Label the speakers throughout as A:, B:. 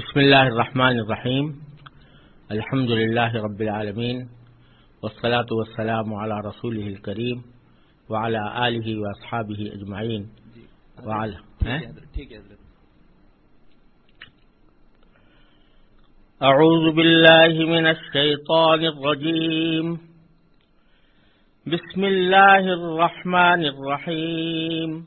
A: بسم الله الرحمن الرحيم الحمد لله رب العالمين والصلاة والسلام على رسوله الكريم وعلى آله وأصحابه أجمعين وعلى أعوذ بالله من الشيطان الرجيم بسم الله الرحمن الرحيم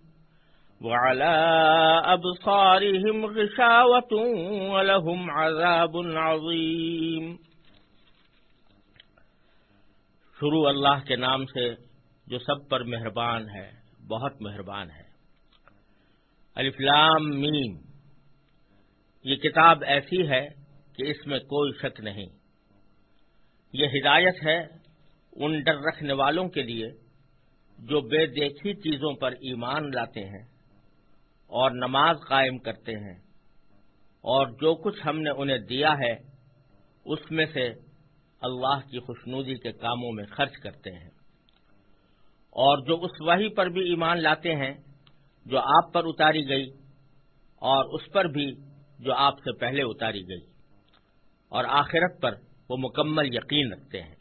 A: وعلى أبصارهم غشاوة ولهم عذاب عظيم۔ شروع اللہ کے نام سے جو سب پر مہربان ہے، بہت مہربان ہے۔ الفلام میم۔ یہ کتاب ایسی ہے کہ اس میں کوئی شک نہیں۔ یہ ہدایت ہے ان ڈر رکھنے والوں کے لیے جو بے دیکھی چیزوں پر ایمان لاتے ہیں۔ اور نماز قائم کرتے ہیں۔ اور جو کچھ ہم نے انہیں دیا ہے، اس میں سے اللہ کی خوشنودی کے کاموں میں خرچ کرتے ہیں۔ اور جو اس وحی پر بھی ایمان لاتے ہیں، جو آپ پر اتاری گئی، اور اس پر بھی جو آپ سے پہلے اتاری گئی۔ اور آخرت پر وہ مکمل یقین رکھتے ہیں۔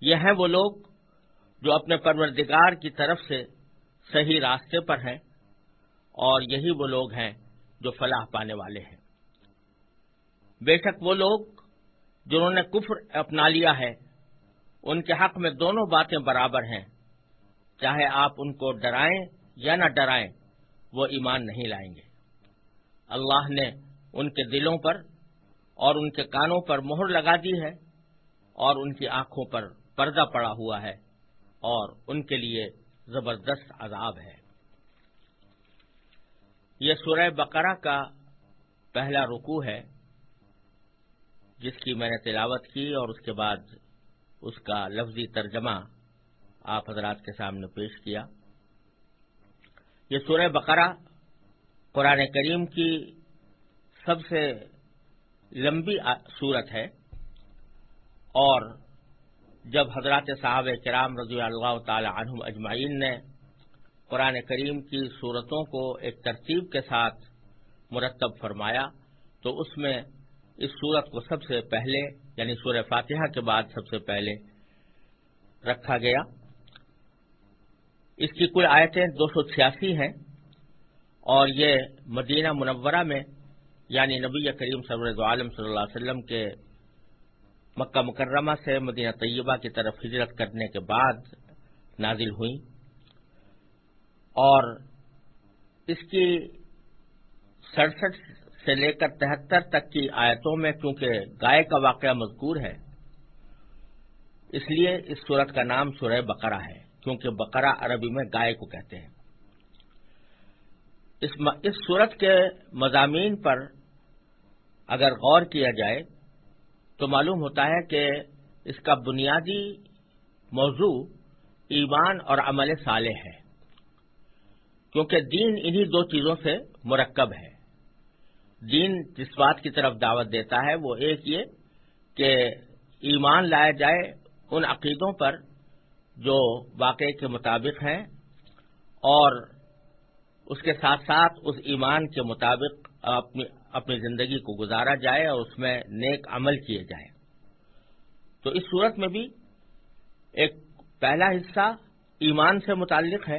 A: یہ ہیں وہ لوگ جو اپنے پروردگار کی طرف سے صحیح راستے پر ہیں۔ اور یہی وہ لوگ ہیں جو فلاح پانے والے ہیں۔ بے شک وہ لوگ جنہوں نے کفر اپنا لیا ہے، ان کے حق میں دونوں باتیں برابر ہیں۔ چاہے آپ ان کو ڈرائیں یا نہ ڈرائیں، وہ ایمان نہیں لائیں گے۔ اللہ نے ان کے دلوں پر اور ان کے کانوں پر مہر لگا دی ہے اور ان کی آنکھوں پر پردہ پڑا ہوا ہے اور ان کے لیے زبردست عذاب ہے۔ یہ سورہ بقرہ کا پہلا رکو ہے، جس کی میں نے تلاوت کی اور اس کے بعد اس کا لفظی ترجمہ آپ حضرات کے سامنے پیش کیا۔ یہ سورہ بقرہ قرآن کریم کی سب سے لمبی صورت ہے اور جب حضرات صاحب کرام رضی اللہ تعالی عنہم اجمعین نے قرآن کریم کی صورتوں کو ایک ترتیب کے ساتھ مرتب فرمایا، تو اس میں اس صورت کو سب سے پہلے یعنی سورہ فاتحہ کے بعد سب سے پہلے رکھا گیا۔ اس کی کل آیتیں دو سو چھیاسی ہیں اور یہ مدینہ منورہ میں یعنی نبی کریم سرور عالم صلی اللہ علیہ وسلم کے مکہ مکرمہ سے مدینہ طیبہ کی طرف ہجرت کرنے کے بعد نازل ہوئیں۔ اور اس کی سڑسٹھ سے لے کر تہتر تک کی آیتوں میں کیونکہ گائے کا واقعہ مذکور ہے، اس لیے اس صورت کا نام سورہ بقرہ ہے، کیونکہ بقرہ عربی میں گائے کو کہتے ہیں۔ اس صورت کے مضامین پر اگر غور کیا جائے تو معلوم ہوتا ہے کہ اس کا بنیادی موضوع ایمان اور عمل صالح ہے۔ کیونکہ دین انہی دو چیزوں سے مرکب ہے۔ دین جس بات کی طرف دعوت دیتا ہے وہ ایک یہ کہ ایمان لایا جائے ان عقیدوں پر جو واقعے کے مطابق ہیں اور اس کے ساتھ ساتھ اس ایمان کے مطابق اپنی اپنی زندگی کو گزارا جائے اور اس میں نیک عمل کیے جائے تو اس صورت میں بھی ایک پہلا حصہ ایمان سے متعلق ہے۔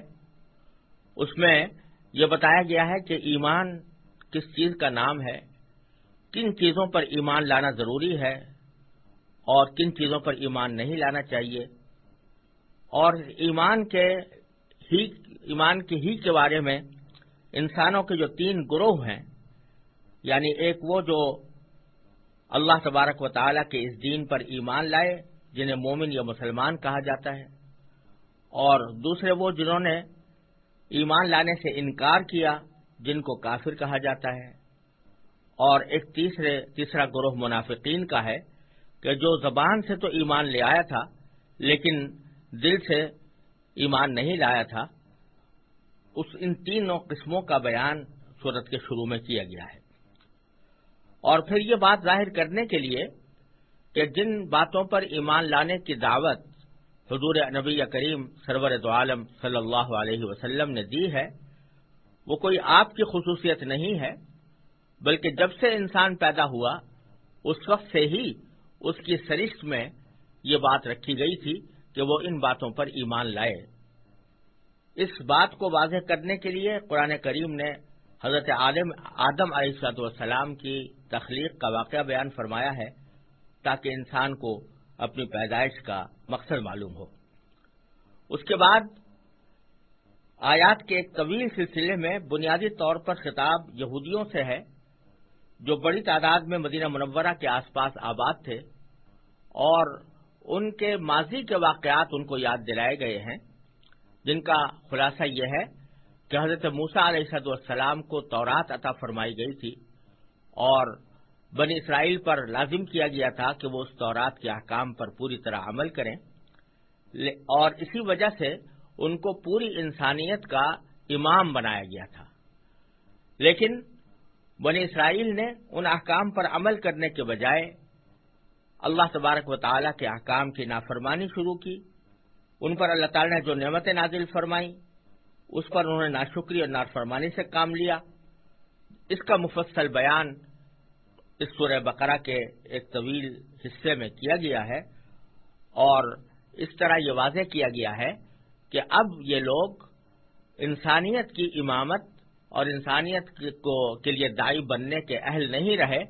A: اس میں یہ بتایا گیا ہے کہ ایمان کس چیز کا نام ہے، کن چیزوں پر ایمان لانا ضروری ہے اور کن چیزوں پر ایمان نہیں لانا چاہیے۔ اور ایمان کے ہی، ایمان کے ہی کے بارے میں انسانوں کے جو تین گروہ ہیں یعنی ایک وہ جو اللہ تبارک و تعالیٰ کے اس دین پر ایمان لائے، جنہیں مومن یا مسلمان کہا جاتا ہے، اور دوسرے وہ جنہوں نے ایمان لانے سے انکار کیا، جن کو کافر کہا جاتا ہے۔ اور ایک تیسرے، تیسرا گروہ منافقین کا ہے کہ جو زبان سے تو ایمان لے آیا تھا، لیکن دل سے ایمان نہیں لایا تھا۔ اس ان تینوں قسموں کا بیان صورت کے شروع میں کیا گیا ہے۔ اور پھر یہ بات ظاہر کرنے کے لیے کہ جن باتوں پر ایمان لانے کی دعوت حضور نبی کریم سرور دو عالم صلی اللہ علیہ وسلم نے دی ہے، وہ کوئی آپ کی خصوصیت نہیں ہے، بلکہ جب سے انسان پیدا ہوا، اس وقت سے ہی اس کی سرشت میں یہ بات رکھی گئی تھی کہ وہ ان باتوں پر ایمان لائے۔ اس بات کو واضح کرنے کے لیے قرآن کریم نے حضرت عالم آدم علیہ والسلام کی تخلیق کا واقعہ بیان فرمایا ہے، تاکہ انسان کو اپنی پیدائش کا مقصد معلوم ہو۔ اس کے بعد آیات کے ایک طویل سلسلے میں بنیادی طور پر خطاب یہودیوں سے ہے، جو بڑی تعداد میں مدینہ منورہ کے آس پاس آباد تھے اور ان کے ماضی کے واقعات ان کو یاد دلائے گئے ہیں۔ جن کا خلاصہ یہ ہے کہ حضرت موسا علیہ صد والسلام کو تورات عطا فرمائی گئی تھی اور بنی اسرائیل پر لازم کیا گیا تھا کہ وہ اس تورات کے احکام پر پوری طرح عمل کریں۔ اور اسی وجہ سے ان کو پوری انسانیت کا امام بنایا گیا تھا۔ لیکن بنی اسرائیل نے ان احکام پر عمل کرنے کے بجائے اللہ تبارک و تعالیٰ کے احکام کی نافرمانی شروع کی۔ ان پر اللہ تعالیٰ نے جو نعمت نازل فرمائی اس پر انہوں نے ناشکری اور نافرمانی سے کام لیا۔ اس کا مفصل بیان اس سورہ بقرہ کے ایک طویل حصے میں کیا گیا ہے اور اس طرح یہ واضح کیا گیا ہے کہ اب یہ لوگ انسانیت کی امامت اور انسانیت کو کے لیے دائی بننے کے اہل نہیں رہے،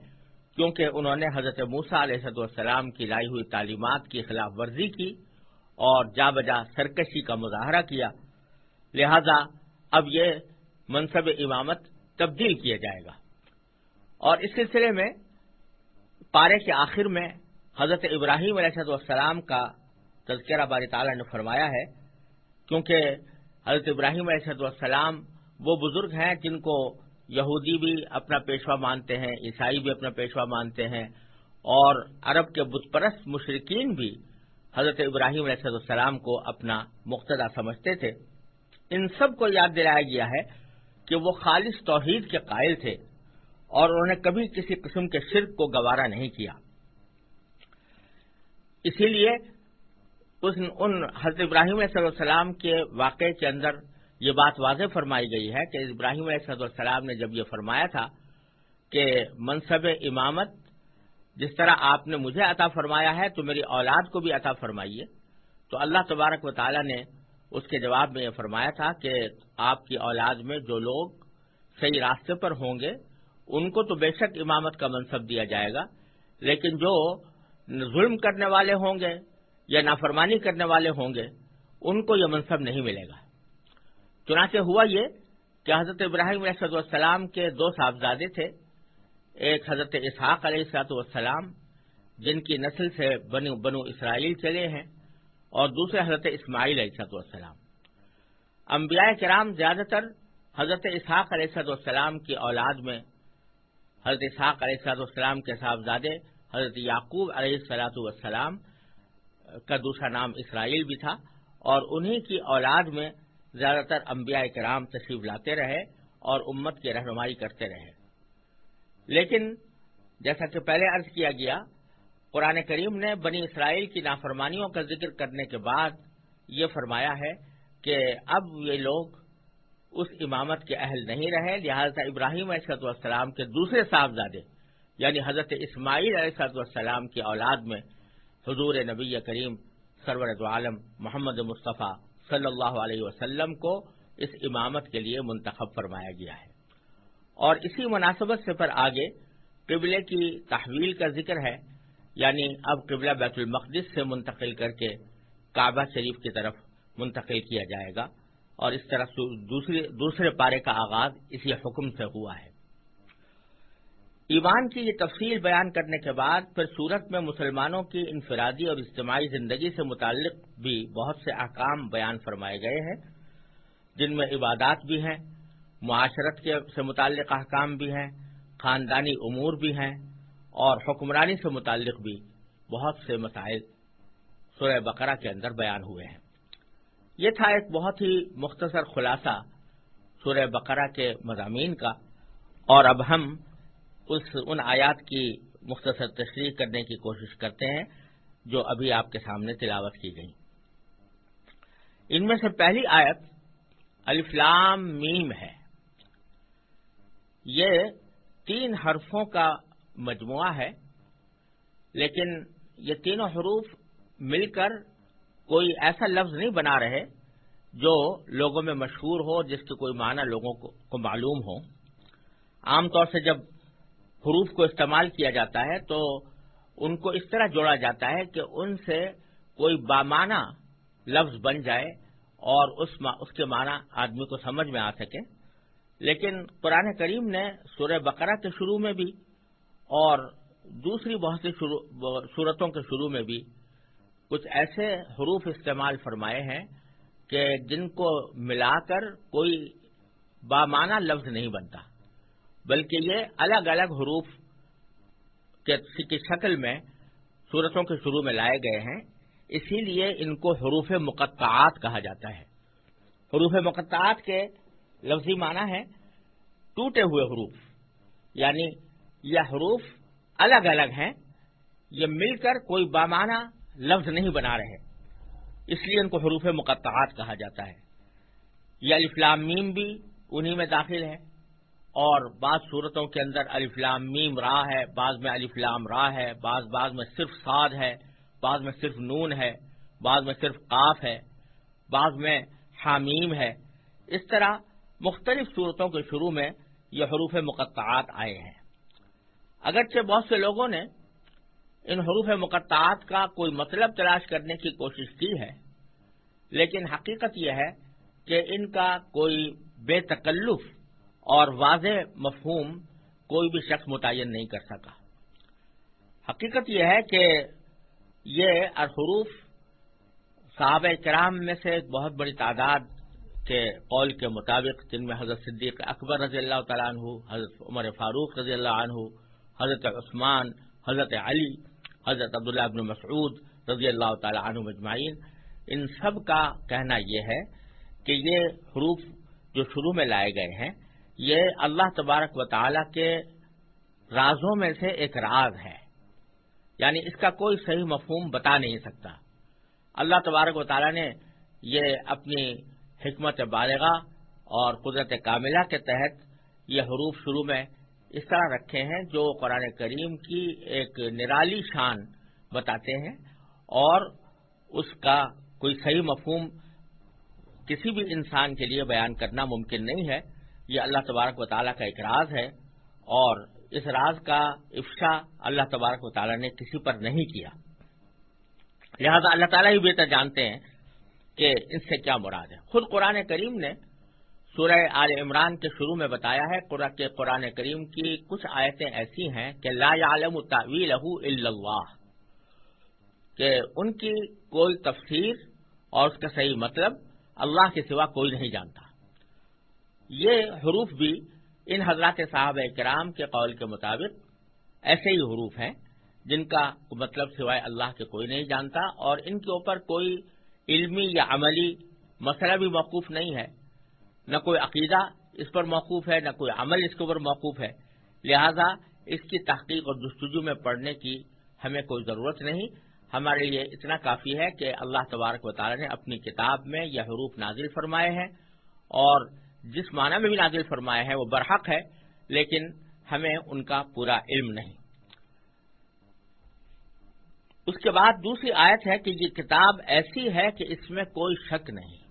A: کیونکہ انہوں نے حضرت موسا علیہ السلام کی لائی ہوئی تعلیمات کی خلاف ورزی کی اور جا بجا سرکشی کا مظاہرہ کیا۔ لہذا اب یہ منصب امامت تبدیل کیا جائے گا۔ اور اس سلسلے میں پارے کے آخر میں حضرت ابراہیم علیہ السلام کا تذکرہ باری تعالیٰ نے فرمایا ہے، کیونکہ حضرت ابراہیم علیہ السلام وہ بزرگ ہیں جن کو یہودی بھی اپنا پیشوا مانتے ہیں، عیسائی بھی اپنا پیشوا مانتے ہیں، اور عرب کے بت پرست مشرقین بھی حضرت ابراہیم علیہ السلام کو اپنا مقتدا سمجھتے تھے۔ ان سب کو یاد دلایا گیا ہے کہ وہ خالص توحید کے قائل تھے۔ اور انہوں نے کبھی کسی قسم کے شرک کو گوارا نہیں کیا۔ اسی لیے ان حضرت ابراہیم علیہ السلام کے واقعے کے اندر یہ بات واضح فرمائی گئی ہے کہ ابراہیم علیہ السلام نے جب یہ فرمایا تھا کہ منصب امامت، جس طرح آپ نے مجھے عطا فرمایا ہے، تو میری اولاد کو بھی عطا فرمائیے۔ تو اللہ تبارک و تعالی نے اس کے جواب میں یہ فرمایا تھا کہ آپ کی اولاد میں جو لوگ صحیح راستے پر ہوں گے ان کو تو بے شک امامت کا منصب دیا جائے گا، لیکن جو ظلم کرنے والے ہوں گے یا نافرمانی کرنے والے ہوں گے، ان کو یہ منصب نہیں ملے گا۔ چنانچہ ہوا یہ کہ حضرت ابراہیم علیہ السلام کے دو صاحبزادے تھے، ایک حضرت اسحاق علیہ السلاط والسلام، جن کی نسل سے بنو بنو اسرائیل چلے ہیں، اور دوسرے حضرت اسماعیل علیہ السلاط والسلام۔ انبیاء کرام زیادہ تر حضرت اسحاق علیہ السلاط والسلام کی اولاد میں حضرت اسحاق علیہ السلاط والسلام کے صاحبزادے، حضرت یعقوب علیہ السلاط والسلام کا دوسرا نام اسرائیل بھی تھا اور انہی کی اولاد میں زیادہ تر انبیاء کرام تشریف لاتے رہے اور امت کی رہنمائی کرتے رہے۔ لیکن جیسا کہ پہلے عرض کیا گیا، قرآن کریم نے بنی اسرائیل کی نافرمانیوں کا ذکر کرنے کے بعد یہ فرمایا ہے کہ اب یہ لوگ اس امامت کے اہل نہیں رہے لہذا ابراہیم علیہ والسلام کے دوسرے صاحبزادے یعنی حضرت اسماعیل علیہ والسلام کی اولاد میں حضور نبی کریم سرور عالم محمد مصطفیٰ صلی اللہ علیہ وسلم کو اس امامت کے لیے منتخب فرمایا گیا ہے۔ اور اسی مناسبت سے پر آگے قبلے کی تحویل کا ذکر ہے یعنی اب قبلہ بیت المقدس سے منتقل کر کے کعبہ شریف کی طرف منتقل کیا جائے گا۔ اور اس طرح دوسرے پارے کا آغاز اسی حکم سے ہوا ہے۔ ایمان کی یہ تفصیل بیان کرنے کے بعد پھر صورت میں مسلمانوں کی انفرادی اور اجتماعی زندگی سے متعلق بھی بہت سے احکام بیان فرمائے گئے ہیں، جن میں عبادات بھی ہیں، معاشرت کے سے متعلق احکام بھی ہیں، خاندانی امور بھی ہیں اور حکمرانی سے متعلق بھی بہت سے مسائل سورہ بقرہ کے اندر بیان ہوئے ہیں۔ یہ تھا ایک بہت ہی مختصر خلاصہ سورہ بقرہ کے مضامین کا۔ اور اب ہم اس، ان آیات کی مختصر تشریح کرنے کی کوشش کرتے ہیں جو ابھی آپ کے سامنے تلاوت کی گئی ان میں سے پہلی آیت الفلام میم ہے۔ یہ تین حرفوں کا مجموعہ ہے، لیکن یہ تینوں حروف مل کر کوئی ایسا لفظ نہیں بنا رہے جو لوگوں میں مشہور ہو، جس کے کوئی معنی لوگوں کو معلوم ہو۔ عام طور سے جب حروف کو استعمال کیا جاتا ہے تو ان کو اس طرح جوڑا جاتا ہے کہ ان سے کوئی بامانہ لفظ بن جائے اور اس اس کے معنی آدمی کو سمجھ میں آ سکے۔ لیکن قرآن کریم نے سورہ بقرہ کے شروع میں بھی اور دوسری بہت سی صورتوں کے شروع میں بھی کچھ ایسے حروف استعمال فرمائے ہیں کہ جن کو ملا کر کوئی بامانہ لفظ نہیں بنتا، بلکہ یہ الگ الگ حروف کی شکل میں صورتوں کے شروع میں لائے گئے ہیں۔ اسی لیے ان کو حروف مقطعات کہا جاتا ہے۔ حروف مقطعات کے لفظی معنی ہے ٹوٹے ہوئے حروف یعنی یہ حروف الگ الگ ہیں، یہ مل کر کوئی بامانہ لفظ نہیں بنا رہے۔ اس لیے ان کو حروف مقطعات کہا جاتا ہے۔ یہ الفلام میم بھی انہی میں داخل ہے اور بعض صورتوں کے اندر الفلام میم راہ ہے، بعض میں الفلام راہ ہے، بعض بعض میں صرف سعد ہے، بعض میں صرف نون ہے، بعض میں صرف قاف ہے، بعض میں حامیم ہے۔ اس طرح مختلف صورتوں کے شروع میں یہ حروف مقطعات آئے ہیں۔ اگرچہ بہت سے لوگوں نے ان حروف مقطعات کا کوئی مطلب تلاش کرنے کی کوشش کی ہے، لیکن حقیقت یہ ہے کہ ان کا کوئی بے تکلف اور واضح مفہوم کوئی بھی شخص متعین نہیں کر سکا۔ حقیقت یہ ہے کہ یہ حروف صحابہ کرام میں سے ایک بہت بڑی تعداد کے قول کے مطابق، جن میں حضرت صدیق اکبر رضی اللہ تعالیٰ عنہ، حضرت عمر فاروق رضی اللہ عنہ، حضرت عثمان، حضرت علی حضرت عبداللہ ابن مسعود رضی اللہ تعالیٰ عنہ مجمعین، ان سب کا کہنا یہ ہے کہ یہ حروف جو شروع میں لائے گئے ہیں، یہ اللہ تبارک و تعالی کے رازوں میں سے ایک راز ہے۔ یعنی اس کا کوئی صحیح مفہوم بتا نہیں سکتا۔ اللہ تبارک و تعالی نے یہ اپنی حکمت بالغہ اور قدرت کاملہ کے تحت یہ حروف شروع میں اس طرح رکھے ہیں جو قرآن کریم کی ایک نرالی شان بتاتے ہیں اور اس کا کوئی صحیح مفہوم کسی بھی انسان کے لیے بیان کرنا ممکن نہیں ہے۔ یہ اللہ تبارک و تعالیٰ کا ایک راز ہے اور اس راز کا افشا اللہ تبارک و تعالیٰ نے کسی پر نہیں کیا۔ لہذا اللہ تعالیٰ ہی بہتر جانتے ہیں کہ ان سے کیا مراد ہے۔ خود قرآن کریم نے سورہ آل عمران کے شروع میں بتایا ہے کہ قرآن کریم کی کچھ آیتیں ایسی ہیں کہ لا عالم تعویل اللہ، کہ ان کی کوئی تفسیر اور اس کا صحیح مطلب اللہ کے سوا کوئی نہیں جانتا۔ یہ حروف بھی ان حضرات صاحب کرام کے قول کے مطابق ایسے ہی حروف ہیں، جن کا مطلب سوائے اللہ کے کوئی نہیں جانتا اور ان کے اوپر کوئی علمی یا عملی مسئلہ بھی موقوف نہیں ہے۔ نہ کوئی عقیدہ اس پر موقوف ہے، نہ کوئی عمل اس کے اوپر موقوف ہے۔ لہذا اس کی تحقیق اور جستجو میں پڑھنے کی ہمیں کوئی ضرورت نہیں۔ ہمارے لیے اتنا کافی ہے کہ اللہ تبارک و تعالی نے اپنی کتاب میں یہ حروف نازل فرمائے ہیں اور جس معنی میں بھی نازل فرمایا ہے وہ برحق ہے، لیکن ہمیں ان کا پورا علم نہیں۔ اس کے بعد دوسری آیت ہے کہ یہ کتاب ایسی ہے کہ اس میں کوئی شک نہیں۔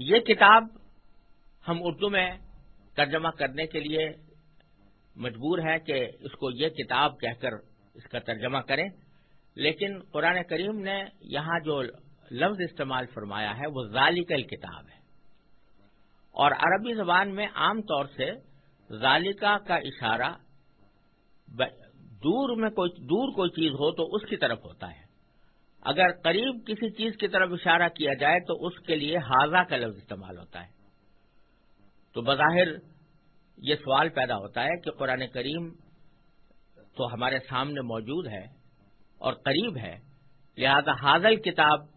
A: یہ کتاب ہم اردو میں ترجمہ کرنے کے لیے مجبور ہے کہ اس کو یہ کتاب کہہ کر اس کا ترجمہ کریں۔ لیکن قرآن کریم نے یہاں جو لفظ استعمال فرمایا ہے، وہ ذالکل کتاب ہے۔ اور عربی زبان میں عام طور سے ذالکا کا اشارہ دور میں کوئی دور کوئی چیز ہو تو اس کی طرف ہوتا ہے۔ اگر قریب کسی چیز کی طرف اشارہ کیا جائے تو اس کے لیے حاضہ کا لفظ استعمال ہوتا ہے۔ تو بظاہر یہ سوال پیدا ہوتا ہے کہ قرآن کریم تو ہمارے سامنے موجود ہے اور قریب ہے، لہذا حاضل کتاب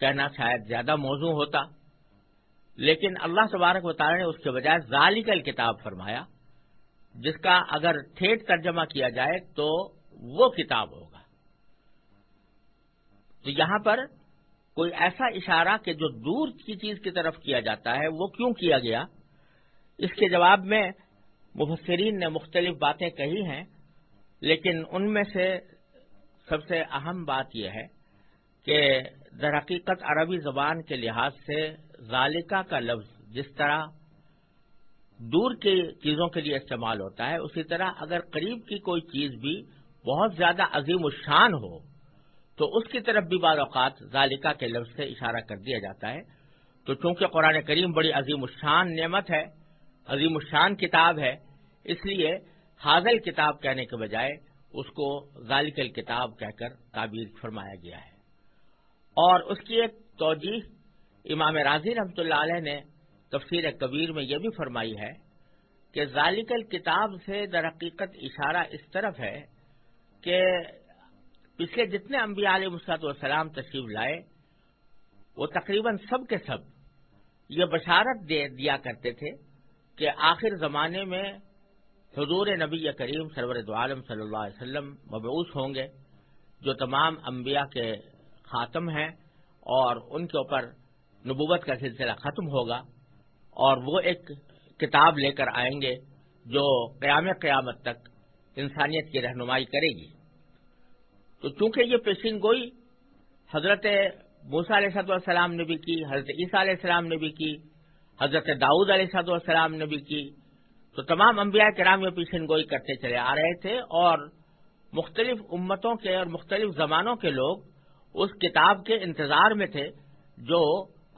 A: کہنا شاید زیادہ موضوع ہوتا، لیکن اللہ تبارک و تعالی نے اس کے بجائے ذالکل کتاب فرمایا، جس کا اگر ٹھیٹ ترجمہ کیا جائے تو وہ کتاب ہوگا تو یہاں پر کوئی ایسا اشارہ کہ جو دور کی چیز کی طرف کیا جاتا ہے، وہ کیوں کیا گیا؟ اس کے جواب میں مفسرین نے مختلف باتیں کہی ہیں، لیکن ان میں سے سب سے اہم بات یہ ہے کہ در حقیقت عربی زبان کے لحاظ سے ذالکہ کا لفظ جس طرح دور کی چیزوں کے لیے استعمال ہوتا ہے، اسی طرح اگر قریب کی کوئی چیز بھی بہت زیادہ عظیم الشان ہو تو اس کی طرف بھی بعض اوقات ذالکہ کے لفظ سے اشارہ کر دیا جاتا ہے۔ تو چونکہ قرآن کریم بڑی عظیم الشان نعمت ہے، عظیم الشان کتاب ہے، اس لیے حاضل کتاب کہنے کے بجائے اس کو ذالکل کتاب کہہ کر تعبیر فرمایا گیا ہے۔ اور اس کی ایک توجہ امام راضی رحمۃ اللہ علیہ نے تفسیر کبیر میں یہ بھی فرمائی ہے کہ ذالکل کتاب سے در حقیقت اشارہ اس طرف ہے کہ پچھلے جتنے انبیاء علیہ مسلاط والسلام تشریف لائے، وہ تقریباً سب کے سب یہ بشارت دیا کرتے تھے کہ آخر زمانے میں حضور نبی کریم سرور عالم صلی اللہ علیہ وسلم مبعوث ہوں گے، جو تمام انبیاء کے خاتم ہیں اور ان کے اوپر نبوت کا سلسلہ ختم ہوگا اور وہ ایک کتاب لے کر آئیں گے جو قیام قیامت تک انسانیت کی رہنمائی کرے گی۔ تو چونکہ یہ پیشین گوئی حضرت موسا علیہ صد السلام نے بھی کی، حضرت عیسیٰ علیہ السلام نے بھی کی، حضرت داؤد علیہ صد السلام نے بھی کی، تو تمام انبیاء کرام یہ پیشن گوئی کرتے چلے آ رہے تھے اور مختلف امتوں کے اور مختلف زمانوں کے لوگ اس کتاب کے انتظار میں تھے جو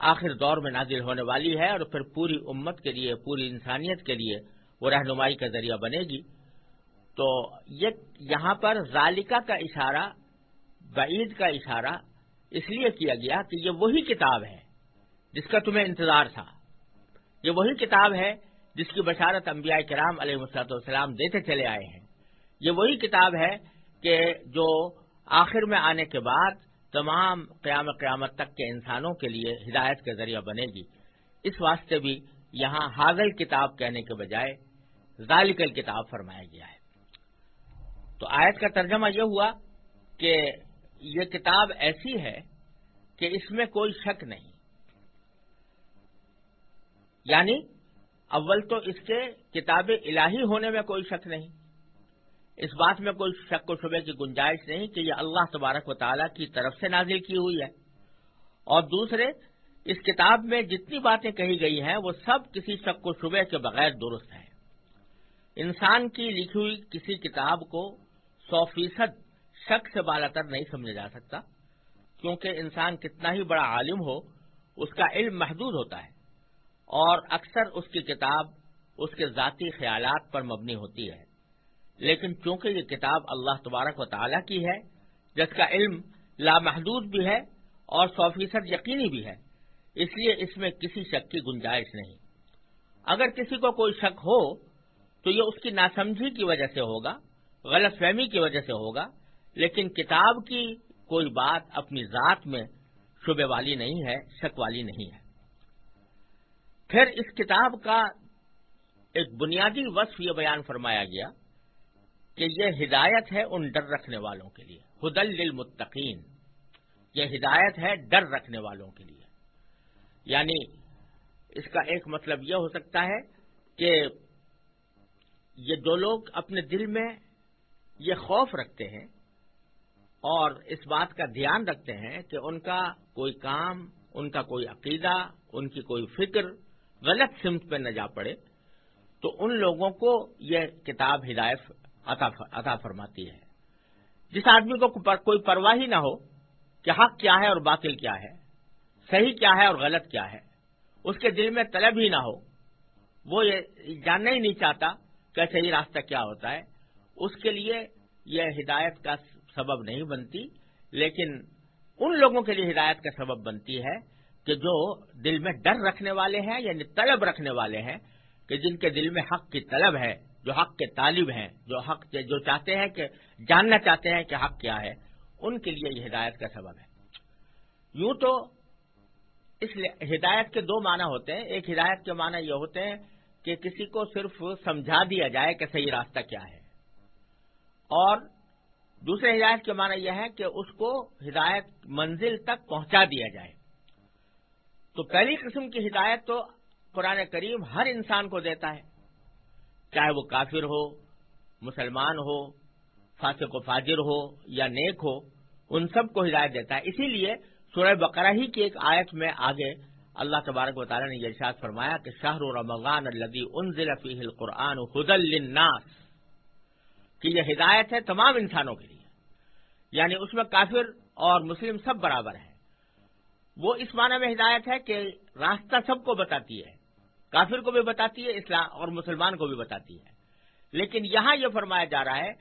A: آخر دور میں نازل ہونے والی ہے اور پھر پوری امت کے لیے، پوری انسانیت کے لیے وہ رہنمائی کا ذریعہ بنے گی۔ تو یہ یہاں پر ذالکہ کا اشارہ، بعید کا اشارہ اس لیے کیا گیا کہ یہ وہی کتاب ہے جس کا تمہیں انتظار تھا۔ یہ وہی کتاب ہے جس کی بشارت انبیاء کرام علیہ مسلاط والسلام دیتے چلے آئے ہیں۔ یہ وہی کتاب ہے کہ جو آخر میں آنے کے بعد تمام قیام قیامت تک کے انسانوں کے لیے ہدایت کا ذریعہ بنے گی۔ اس واسطے بھی یہاں حاضل کتاب کہنے کے بجائے ذالکل کتاب فرمایا گیا ہے۔ تو آیت کا ترجمہ یہ ہوا کہ یہ کتاب ایسی ہے کہ اس میں کوئی شک نہیں۔ یعنی اول تو اس کے کتاب الہی ہونے میں کوئی شک نہیں۔ اس بات میں کوئی شک و شبے کی گنجائش نہیں کہ یہ اللہ تبارک و تعالیٰ کی طرف سے نازل کی ہوئی ہے۔ اور دوسرے، اس کتاب میں جتنی باتیں کہی گئی ہیں، وہ سب کسی شک و شبے کے بغیر درست ہیں۔ انسان کی لکھی ہوئی کسی کتاب کو سو فیصد شک سے بالا تر نہیں سمجھا جا سکتا، کیونکہ انسان کتنا ہی بڑا عالم ہو، اس کا علم محدود ہوتا ہے، اور اکثر اس کی کتاب، اس کے ذاتی خیالات پر مبنی ہوتی ہے۔ لیکن چونکہ یہ کتاب اللہ تبارک و تعالیٰ کی ہے، جس کا علم لامحدود بھی ہے اور سو فیصد یقینی بھی ہے، اس لیے اس میں کسی شک کی گنجائش نہیں۔ اگر کسی کو کوئی شک ہو، تو یہ اس کی ناسمجھی کی وجہ سے ہوگا۔ غلط فہمی کی وجہ سے ہوگا، لیکن کتاب کی کوئی بات اپنی ذات میں شبے والی نہیں ہے، شک والی نہیں ہے۔ پھر اس کتاب کا ایک بنیادی وصف یہ بیان فرمایا گیا کہ یہ ہدایت ہے ان ڈر رکھنے والوں کے لیے۔ ہدل للمتقین۔ یہ ہدایت ہے ڈر رکھنے والوں کے لیے۔ یعنی اس کا ایک مطلب یہ ہو سکتا ہے کہ یہ دو لوگ اپنے دل میں یہ خوف رکھتے ہیں اور اس بات کا دھیان رکھتے ہیں کہ ان کا کوئی کام، ان کا کوئی عقیدہ، ان کی کوئی فکر غلط سمت پہ نہ جا پڑے، تو ان لوگوں کو یہ کتاب ہدایت عطا فرماتی ہے۔ جس آدمی کو کوئی پرواہ ہی نہ ہو کہ حق کیا ہے اور باطل کیا ہے، صحیح کیا ہے اور غلط کیا ہے، اس کے دل میں طلب ہی نہ ہو، وہ یہ جاننا ہی نہیں چاہتا کہ صحیح راستہ کیا ہوتا ہے۔ اس کے لیے یہ ہدایت کا سبب نہیں بنتی، لیکن ان لوگوں کے لیے ہدایت کا سبب بنتی ہے کہ جو دل میں ڈر رکھنے والے ہیں یعنی طلب رکھنے والے ہیں، کہ جن کے دل میں حق کی طلب ہے، جو حق کے طالب ہیں، جو حق جو چاہتے ہیں کہ، جاننا چاہتے ہیں کہ حق کیا ہے، ان کے لیے یہ ہدایت کا سبب ہے۔ یوں تو اس ہدایت کے دو معنی ہوتے ہیں۔ ایک ہدایت کے معنی یہ ہوتے ہیں کہ کسی کو صرف سمجھا دیا جائے کہ صحیح راستہ کیا ہے۔ اور دوسرے ہدایت کے معنی یہ ہے کہ اس کو ہدایت منزل تک پہنچا دیا جائے۔ تو پہلی قسم کی ہدایت تو قرآن کریم ہر انسان کو دیتا ہے، چاہے وہ کافر ہو، مسلمان ہو، فاسق و فاجر ہو یا نیک ہو، ان سب کو ہدایت دیتا ہے۔ اسی لیے سورہ بقرہ ہی کی ایک آیت میں آگے اللہ تبارک و تعالیٰ نے یہ ارشاد فرمایا کہ شاہ رمضان الدی ان ضلع القرآن حدل للناس۔ کہ یہ ہدایت ہے تمام انسانوں کے لیے۔ یعنی اس میں کافر اور مسلم سب برابر ہیں۔ وہ اس معنی میں ہدایت ہے کہ راستہ سب کو بتاتی ہے۔ کافر کو بھی بتاتی ہے، اسلام اور مسلمان کو بھی بتاتی ہے۔ لیکن یہاں یہ فرمایا جا رہا ہے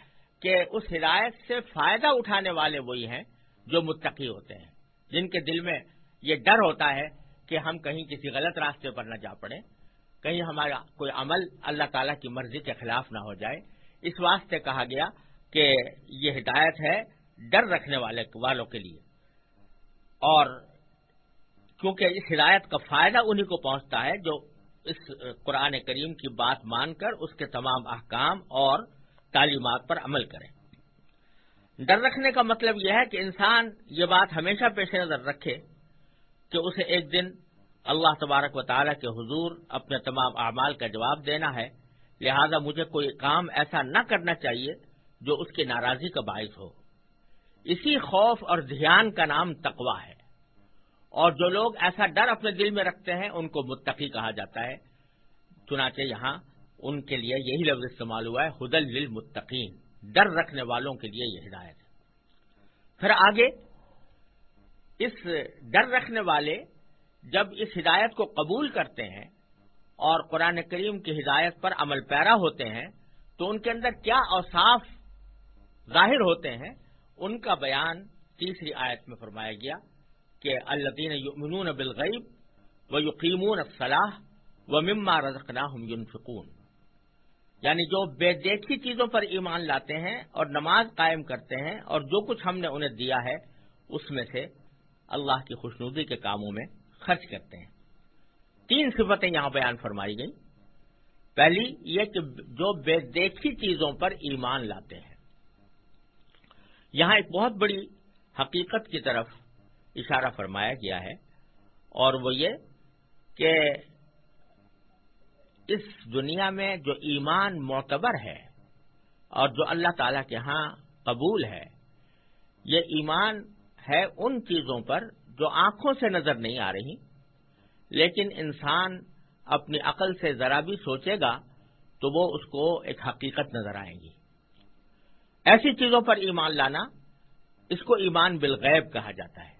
A: کہ اس ہدایت سے فائدہ اٹھانے والے وہی ہیں جو متقی ہوتے ہیں، جن کے دل میں یہ ڈر ہوتا ہے کہ ہم کہیں کسی غلط راستے پر نہ جا پڑے کہیں ہمارا کوئی عمل اللہ تعالی کی مرضی کے خلاف نہ ہو جائے۔ اس واسطے کہا گیا کہ یہ ہدایت ہے ڈر رکھنے والے والوں کے لیے۔ اور کیونکہ اس ہدایت کا فائدہ انہیں کو پہنچتا ہے جو اس قرآن کریم کی بات مان کر اس کے تمام احکام اور تعلیمات پر عمل کریں۔ ڈر رکھنے کا مطلب یہ ہے کہ انسان یہ بات ہمیشہ پیش نظر رکھے کہ اسے ایک دن اللہ تبارک و تعالیٰ کے حضور اپنے تمام اعمال کا جواب دینا ہے لہذا مجھے کوئی کام ایسا نہ کرنا چاہیے جو اس کی ناراضی کا باعث ہو۔ اسی خوف اور دھیان کا نام تقوا ہے۔ اور جو لوگ ایسا ڈر اپنے دل میں رکھتے ہیں، ان کو متقی کہا جاتا ہے۔ چنانچہ یہاں ان کے لیے یہی لفظ استعمال ہوا ہے حدل للمتقین۔ ڈر رکھنے والوں کے لیے یہ ہدایت ہے۔ پھر آگے، اس ڈر رکھنے والے جب اس ہدایت کو قبول کرتے ہیں اور قرآن کریم کی ہدایت پر عمل پیرا ہوتے ہیں، تو ان کے اندر کیا اوصاف ظاہر ہوتے ہیں؟ ان کا بیان تیسری آیت میں فرمایا گیا کہ اللہ یؤمنون بالغیب و یقیمون الصلاح و مما رزقناہم ينفقون۔ یعنی جو بے دیکھی چیزوں پر ایمان لاتے ہیں اور نماز قائم کرتے ہیں اور جو کچھ ہم نے انہیں دیا ہے، اس میں سے اللہ کی خوشنودی کے کاموں میں خرچ کرتے ہیں۔ تین صفتیں یہاں بیان فرمائی گئی پہلی، یہ کہ جو بے دیکھی چیزوں پر ایمان لاتے ہیں۔ یہاں ایک بہت بڑی حقیقت کی طرف اشارہ فرمایا گیا ہے اور وہ یہ کہ اس دنیا میں جو ایمان معتبر ہے اور جو اللہ تعالی کے ہاں قبول ہے، یہ ایمان ہے ان چیزوں پر جو آنکھوں سے نظر نہیں آ رہی لیکن انسان اپنی عقل سے ذرا بھی سوچے گا تو وہ اس کو ایک حقیقت نظر آئیں گی۔ ایسی چیزوں پر ایمان لانا اس کو ایمان بالغیب کہا جاتا ہے۔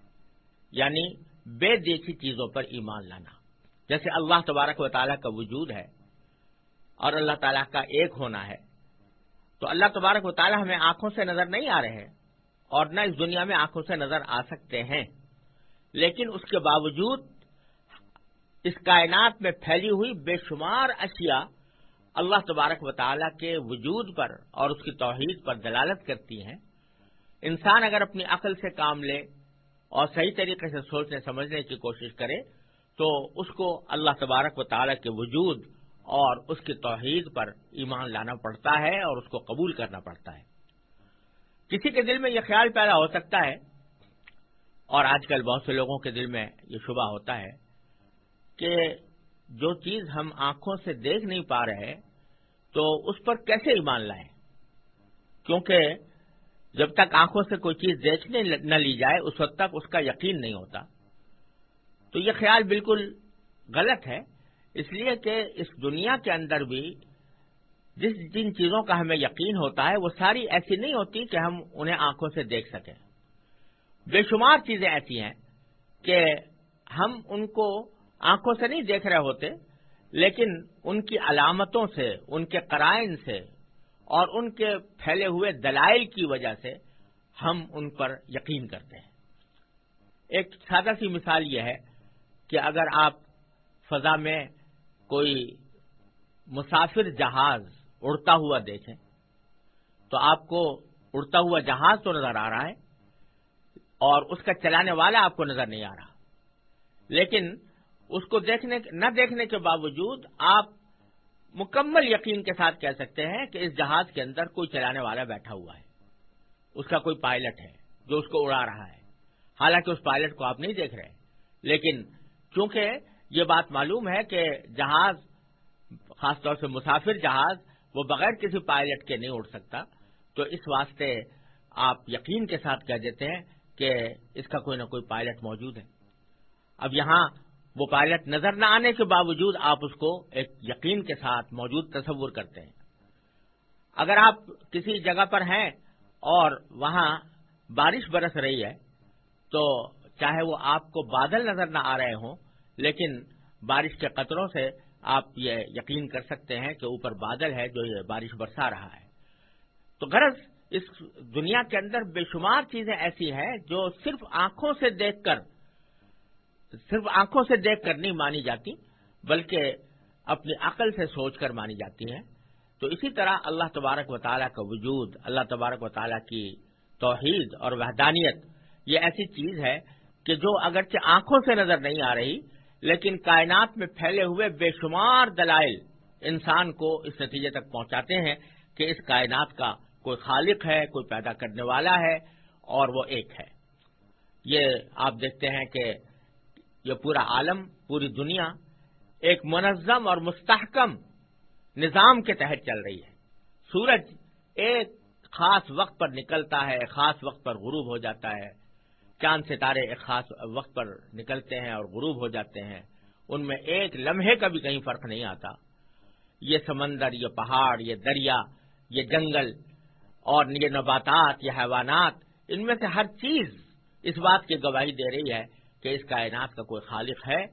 A: یعنی بے دیکھی چیزوں پر ایمان لانا۔ جیسے اللہ تبارک و تعالیٰ کا وجود ہے اور اللہ تعالیٰ کا ایک ہونا ہے، تو اللہ تبارک و تعالیٰ ہمیں آنکھوں سے نظر نہیں آ رہے ہیں اور نہ اس دنیا میں آنکھوں سے نظر آ سکتے ہیں۔ لیکن اس کے باوجود اس کائنات میں پھیلی ہوئی بے شمار اشیاء اللہ تبارک و تعالیٰ کے وجود پر اور اس کی توحید پر دلالت کرتی ہیں۔ انسان اگر اپنی عقل سے کام لے اور صحیح طریقے سے سوچنے، سمجھنے کی کوشش کرے تو اس کو اللہ تبارک و تعالیٰ کے وجود اور اس کی توحید پر ایمان لانا پڑتا ہے اور اس کو قبول کرنا پڑتا ہے۔ کسی کے دل میں یہ خیال پیدا ہو سکتا ہے اور آج کل بہت سے لوگوں کے دل میں یہ شبہ ہوتا ہے کہ جو چیز ہم آنکھوں سے دیکھ نہیں پا رہے تو اس پر کیسے ایمان لائیں؟ کیونکہ جب تک آنکھوں سے کوئی چیز دیکھنے نہ لی جائے، اس وقت تک اس کا یقین نہیں ہوتا۔ تو یہ خیال بالکل غلط ہے۔ اس لیے کہ اس دنیا کے اندر بھی جس جن چیزوں کا ہمیں یقین ہوتا ہے، وہ ساری ایسی نہیں ہوتی کہ ہم انہیں آنکھوں سے دیکھ سکیں۔ بے شمار چیزیں ایسی ہیں کہ ہم ان کو آنکھوں سے نہیں دیکھ رہے ہوتے، لیکن ان کی علامتوں سے، ان کے قرائن سے اور ان کے پھیلے ہوئے دلائل کی وجہ سے ہم ان پر یقین کرتے ہیں۔ ایک سادہ سی مثال یہ ہے کہ اگر آپ فضا میں کوئی مسافر جہاز اڑتا ہوا دیکھیں، تو آپ کو اڑتا ہوا جہاز تو نظر آ رہا ہے اور اس کا چلانے والا آپ کو نظر نہیں آ رہا۔ لیکن اس کو دیکھنے نہ دیکھنے کے باوجود آپ مکمل یقین کے ساتھ کہہ سکتے ہیں کہ اس جہاز کے اندر کوئی چلانے والا بیٹھا ہوا ہے۔ اس کا کوئی پائلٹ ہے جو اس کو اڑا رہا ہے۔ حالانکہ اس پائلٹ کو آپ نہیں دیکھ رہے لیکن چونکہ یہ بات معلوم ہے کہ جہاز، خاص طور سے مسافر جہاز، وہ بغیر کسی پائلٹ کے نہیں اڑ سکتا، تو اس واسطے آپ یقین کے ساتھ کہہ دیتے ہیں کہ اس کا کوئی نہ کوئی پائلٹ موجود ہے۔ اب یہاں وہ پائلٹ نظر نہ آنے کے باوجود آپ اس کو ایک یقین کے ساتھ موجود تصور کرتے ہیں۔ اگر آپ کسی جگہ پر ہیں اور وہاں بارش برس رہی ہے، تو چاہے وہ آپ کو بادل نظر نہ آ رہے ہوں، لیکن بارش کے قطروں سے آپ یہ یقین کر سکتے ہیں کہ اوپر بادل ہے جو یہ بارش برسا رہا ہے۔ تو غرض اس دنیا کے اندر بے شمار چیزیں ایسی ہیں جو صرف آنکھوں سے دیکھ کر صرف آنکھوں سے دیکھ کر نہیں مانی جاتی، بلکہ اپنی عقل سے سوچ کر مانی جاتی ہیں۔ تو اسی طرح اللہ تبارک و تعالیٰ کا وجود، اللہ تبارک و تعالیٰ کی توحید اور وحدانیت، یہ ایسی چیز ہے کہ جو اگرچہ آنکھوں سے نظر نہیں آ رہی، لیکن کائنات میں پھیلے ہوئے بے شمار دلائل انسان کو اس نتیجے تک پہنچاتے ہیں کہ اس کائنات کا کوئی خالق ہے، کوئی پیدا کرنے والا ہے اور وہ ایک ہے۔ یہ آپ دیکھتے ہیں کہ یہ پورا عالم، پوری دنیا ایک منظم اور مستحکم نظام کے تحت چل رہی ہے۔ سورج ایک خاص وقت پر نکلتا ہے خاص وقت پر غروب ہو جاتا ہے۔ چاند ستارے ایک خاص وقت پر نکلتے ہیں اور غروب ہو جاتے ہیں۔ ان میں ایک لمحے کا بھی کہیں فرق نہیں آتا۔ یہ سمندر، یہ پہاڑ، یہ دریا، یہ جنگل اور یہ نباتات، یہ حیوانات، ان میں سے ہر چیز اس بات کی گواہی دے رہی ہے کہ اس کائنات کا کوئی خالق ہے۔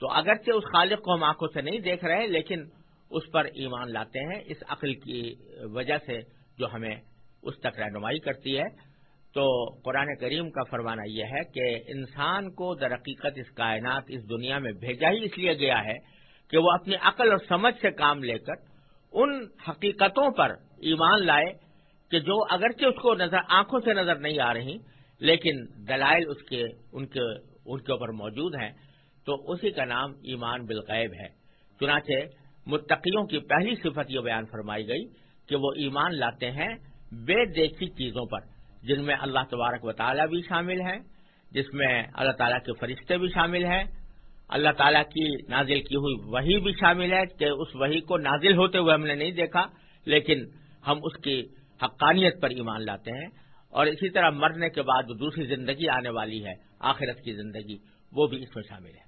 A: تو اگرچہ اس خالق کو ہم آنکھوں سے نہیں دیکھ رہے، لیکن اس پر ایمان لاتے ہیں۔ اس عقل کی وجہ سے جو ہمیں اس تک رہنمائی کرتی ہے۔ تو قرآن کریم کا فرمانا یہ ہے کہ انسان کو در حقیقت اس کائنات، اس دنیا میں بھیجا ہی اس لیے گیا ہے کہ وہ اپنی عقل اور سمجھ سے کام لے کر ان حقیقتوں پر ایمان لائے کہ جو اگرچہ اس کو نظر، آنکھوں سے نظر نہیں آ رہی لیکن دلائل اس کے، ان کے ان کے اوپر موجود ہیں، تو اسی کا نام ایمان بالغیب ہے۔ چنانچہ متقیوں کی پہلی صفت یہ بیان فرمائی گئی کہ وہ ایمان لاتے ہیں بے دیکھی چیزوں پر، جن میں اللہ تبارک و تعالیٰ بھی شامل ہیں، جس میں اللہ تعالیٰ کے فرشتے بھی شامل ہیں۔ اللہ تعالیٰ کی نازل کی ہوئی وہی بھی شامل ہے کہ اس وہی کو نازل ہوتے ہوئے ہم نے نہیں دیکھا، لیکن ہم اس کی حقانیت پر ایمان لاتے ہیں۔ اور اسی طرح مرنے کے بعد جو دوسری زندگی آنے والی ہے، آخرت کی زندگی، وہ بھی اس میں شامل ہے۔